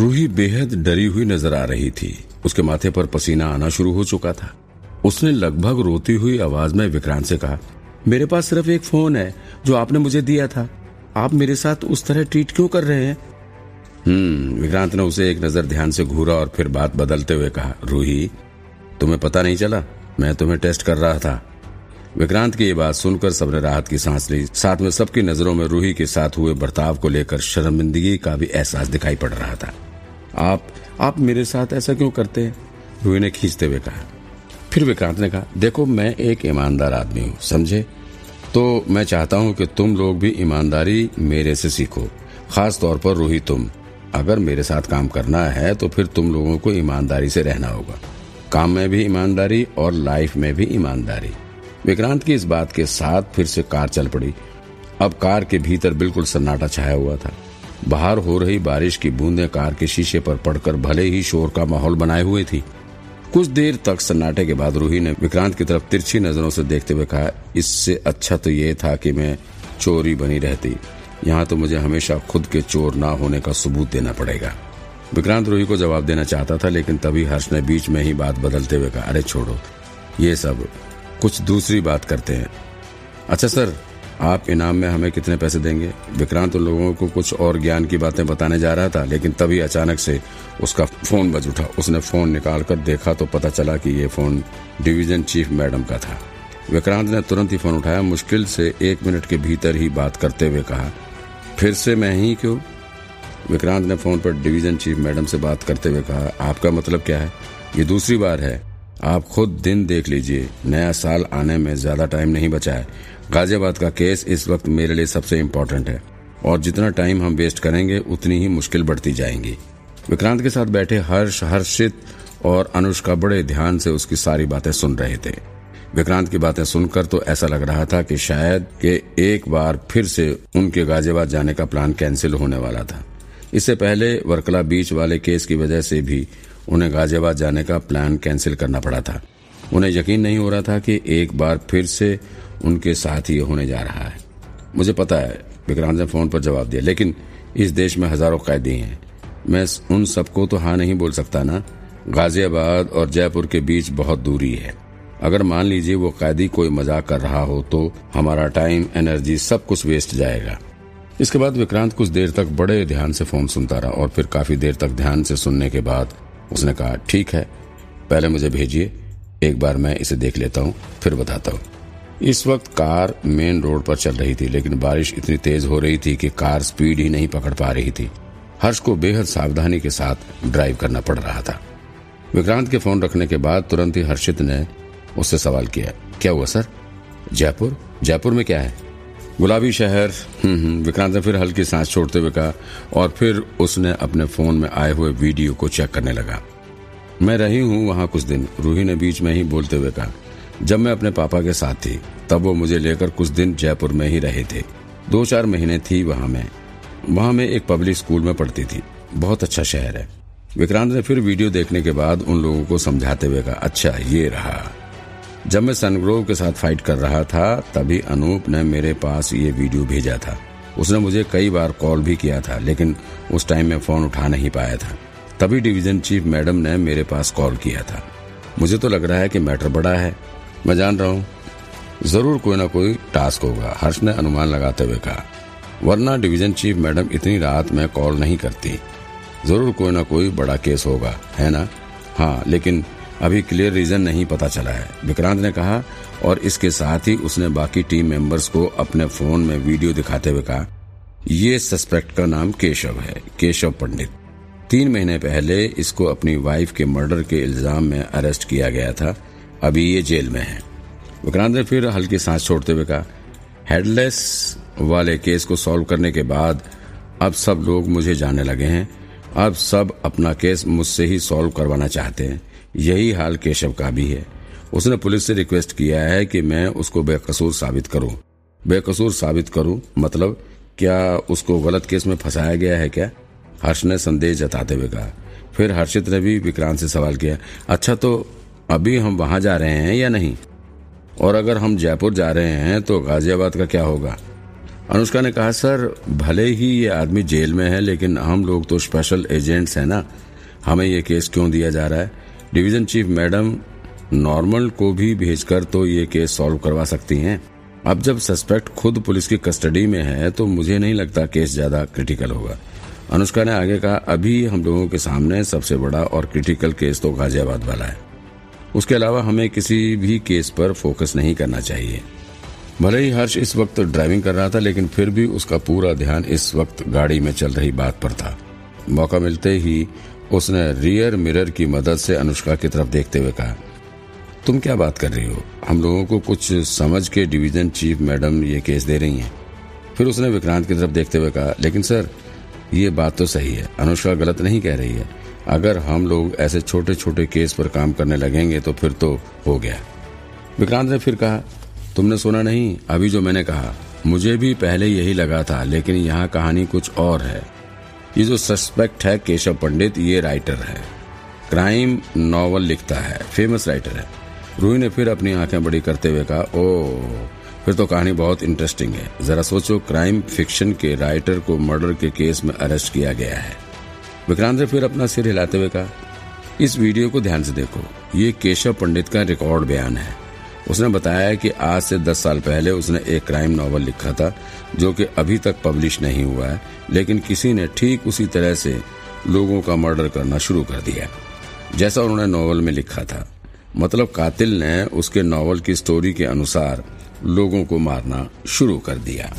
रूही बेहद डरी हुई नज़र आ रही थी। उसके माथे पर पसीना आना शुरू हो चुका था। उसने लगभग रोती हुई आवाज़ में विक्रांत से कहा, मेरे पास सिर्फ़ एक फ़ोन है, जो आपने मुझे दिया था। आप मेरे साथ उस तरह ट्रीट क्यों कर रहे हैं? हम्म विक्रांत ने उसे एक नज़र ध्यान से घूरा और फिर बात बदलते हुए कहा, रूही, तुम्हें पता नहीं चला? मैं तुम्हें टेस्ट कर रहा था। विक्रांत की ये बात सुनकर सबने राहत की सांस ली। साथ में सबकी नज़रों में रूही के साथ हुए बर्ताव को लेकर शर्मिंदगी का भी एहसास दिखाई पड़ रहा था। आप आप मेरे साथ ऐसा क्यों करते हैं? रूही ने खींचते हुए कहा। फिर विक्रांत ने कहा, देखो, मैं एक ईमानदार आदमी हूँ, समझे? तो मैं चाहता हूँ कि तुम लोग भी ईमानदारी मेरे से सीखो, खास तौर पर रूही तुम। अगर मेरे साथ काम करना है तो फिर तुम लोगों को ईमानदारी से रहना होगा। काम में भी ईमानदारी और लाइफ में भी ईमानदारी। विक्रांत की इस बात के साथ फिर से कार चल पड़ी। अब कार के भीतर बिल्कुल सन्नाटा छाया हुआ था। बाहर हो रही बारिश की बूंदें कार के शीशे पर पड़कर भले ही शोर का माहौल बनाए हुए थी। कुछ देर तक सन्नाटे के बाद रूही ने विक्रांत की तरफ़ तिरछी नज़रों से देखते हुए कहा, इससे अच्छा तो ये था कि मैं चोरी बनी रहती। यहाँ तो मुझे हमेशा खुद के चोर ना होने का सबूत देना पड़ेगा। विक्रांत रूही को जवाब देना चाहता था, लेकिन तभी हर्ष ने बीच में ही बात बदलते हुए कहा, अरे छोड़ो, ये सब कुछ दूसरी बात करते हैं। अच्छा सर आप इनाम में हमें कितने पैसे देंगे? विक्रांत उन लोगों को कुछ और ज्ञान की बातें बताने जा रहा था, लेकिन तभी अचानक से उसका फ़ोन बज उठा। उसने फ़ोन निकाल कर देखा तो पता चला कि ये फ़ोन डिवीज़न चीफ मैडम का था। विक्रांत ने तुरंत ही फ़ोन उठाया, मुश्किल से एक मिनट के भीतर ही बात करते हुए कहा, फिर से मैं ही क्यों? विक्रांत ने फ़ोन पर डिवीज़न चीफ मैडम से बात करते हुए कहा, आपका मतलब क्या है? ये दूसरी बार है। आप खुद दिन देख लीजिए। नया साल आने में ज़्यादा टाइम नहीं बचा है। गाजियाबाद का केस इस वक्त मेरे लिए सबसे इम्पोर्टेंट है। और जितना टाइम हम वेस्ट करेंगे, उतनी ही मुश्किल बढ़ती जाएँगी। विक्रांत के साथ बैठे हर्ष, हर्षित और अनुष्का बड़े ध्यान से उसकी सारी बातें सुन रहे थे। विक्रांत की बातें सुनकर तो ऐसा लग रहा था कि शायद के एक बार फिर से उनके गाजियाबाद जाने का प्लान कैंसिल होने वाला था। इससे पहले वर्कला बीच वाले केस की वजह से भी उन्हें गाजियाबाद जाने का प्लान कैंसिल करना पड़ा था। उन्हें यकीन नहीं हो रहा था कि एक बार फिर से उनके साथ ये होने जा रहा है। मुझे पता है, विक्रांत ने फ़ोन पर जवाब दिया, लेकिन इस देश में हज़ारों कैदी हैं। मैं उन सबको तो हाँ नहीं बोल सकता ना। गाजियाबाद और जयपुर के बीच बहुत दूरी है। अगर मान लीजिए वो कैदी कोई मज़ाक कर रहा हो तो हमारा टाइम, एनर्जी सब कुछ वेस्ट जाएगा। इसके बाद विक्रांत कुछ देर तक बड़े ध्यान से फ़ोन सुनता रहा और फिर काफ़ी देर तक ध्यान से सुनने के बाद उसने कहा, ठीक है, पहले मुझे भेजिए, एक बार मैं इसे देख लेता हूँ, फिर बताता हूँ. इस वक्त कार मेन रोड पर चल रही थी, लेकिन बारिश इतनी तेज हो रही थी कि कार स्पीड ही नहीं पकड़ पा रही थी। हर्ष को बेहद सावधानी के साथ ड्राइव करना पड़ रहा था। विक्रांत के फ़ोन रखने के बाद तुरंत ही हर्षित ने उससे सवाल किया, क्या हुआ, सर? जयपुर? जयपुर में क्या है? गुलाबी शहर हम्म, हम्म, विक्रांत ने फिर हल्की सांस छोड़ते हुए कहा और फिर उसने अपने फ़ोन में आए हुए वीडियो को चेक करने लगा। मैं रही हूँ वहाँ कुछ दिन रूही ने बीच में ही बोलते हुए कहा जब मैं अपने पापा के साथ थी तब वो मुझे लेकर कुछ दिन जयपुर में ही रहे थे। दो चार महीने थी वहाँ में। वहाँ में एक पब्लिक स्कूल में पढ़ती थी। बहुत अच्छा शहर है। विक्रांत ने फिर वीडियो देखने के बाद उन लोगों को समझाते हुए कहा अच्छा ये रहा। जब मैं सनग्रोव के साथ फाइट कर रहा था, तभी अनूप ने मेरे पास ये वीडियो भेजा था। उसने मुझे कई बार कॉल भी किया था, लेकिन उस टाइम में फ़ोन उठा नहीं पाया था। तभी डिवीज़न चीफ मैडम ने मेरे पास कॉल किया था। मुझे तो लग रहा है कि मैटर बड़ा है। मैं जान रहा हूँ। ज़रूर कोई ना कोई टास्क होगा, हर्ष ने अनुमान लगाते हुए कहा। वरना डिवीज़न चीफ मैडम इतनी रात में कॉल नहीं करती। ज़रूर कोई ना कोई बड़ा केस होगा, है ना? हाँ लेकिन अभी क्लियर रीजन नहीं पता चला है। विक्रांत ने कहा, और इसके साथ ही उसने बाकी टीम मेंबर्स को अपने फ़ोन में वीडियो दिखाते हुए कहा, ये सस्पेक्ट का नाम केशव है, केशव पंडित। तीन महीने पहले इसको अपनी वाइफ के मर्डर के इल्ज़ाम में अरेस्ट किया गया था, अभी ये जेल में है। विक्रांत ने फिर हल्की सांस छोड़ते हुए कहा हेडलेस वाले केस को सॉल्व करने के बाद अब सब लोग मुझे जाने लगे हैं। अब सब अपना केस मुझसे ही सॉल्व करवाना चाहते हैं। यही हाल केशव का भी है। उसने पुलिस से रिक्वेस्ट किया है कि मैं उसको बेकसूर साबित करूँ। बेकसूर साबित करूँ? मतलब क्या उसको गलत केस में फंसाया गया है क्या? हर्ष ने संदेश जताते हुए कहा। फिर हर्षित ने भी विक्रांत से सवाल किया अच्छा तो अभी हम वहाँ जा रहे हैं या नहीं? और अगर हम जयपुर जा रहे हैं तो गाजियाबाद का क्या होगा? अनुष्का ने कहा, सर, भले ही ये आदमी जेल में है, लेकिन हम लोग तो स्पेशल एजेंट्स हैं ना। हमें ये केस क्यों दिया जा रहा है? डिवीज़न चीफ मैडम नॉर्मल को भी भेजकर तो ये केस सॉल्व करवा सकती हैं। अब जब सस्पेक्ट खुद पुलिस की कस्टडी में है तो मुझे नहीं लगता केस ज़्यादा क्रिटिकल होगा। अनुष्का ने आगे कहा, अभी हम लोगों के सामने सबसे बड़ा और क्रिटिकल केस तो गाजियाबाद वाला है। उसके अलावा हमें किसी भी केस पर फोकस नहीं करना चाहिए। भले ही हर्ष इस वक्त ड्राइविंग कर रहा था, लेकिन फिर भी उसका पूरा ध्यान इस वक्त गाड़ी में चल रही बात पर था। मौका मिलते ही उसने रियर मिरर की मदद से अनुष्का की तरफ़ देखते हुए कहा, तुम क्या बात कर रही हो? हम लोगों को कुछ समझ के डिवीज़न चीफ मैडम ये केस दे रही हैं. फिर उसने विक्रांत की तरफ़ देखते हुए कहा, लेकिन सर, ये बात तो सही है। अनुष्का गलत नहीं कह रही है। अगर हम लोग ऐसे छोटे छोटे केस पर काम करने लगेंगे तो फिर तो हो गया। विक्रांत ने फिर कहा, तुमने सुना नहीं? अभी जो मैंने कहा, मुझे भी पहले यही लगा था, लेकिन यहाँ कहानी कुछ और है। ये जो सस्पेक्ट है, केशव पंडित, ये राइटर है। क्राइम नॉवल लिखता है फ़ेमस राइटर है। रूही ने फिर अपनी आँखें बड़ी करते हुए कहा ओ फिर तो कहानी बहुत इंटरेस्टिंग है। जरा सोचो क्राइम फिक्शन के राइटर को मर्डर के केस में अरेस्ट किया गया है। विक्रांत ने फिर अपना सिर हिलाते हुए कहा, इस वीडियो को ध्यान से देखो। ये केशव पंडित का रिकॉर्ड बयान है। उसने बताया कि आज से दस साल पहले उसने एक क्राइम नावल लिखा था, जो कि अभी तक पब्लिश नहीं हुआ है, लेकिन किसी ने ठीक उसी तरह से लोगों का मर्डर करना शुरू कर दिया जैसा उन्होंने नावल में लिखा था मतलब कातिल ने उसके नावल की स्टोरी के अनुसार लोगों को मारना शुरू कर दिया।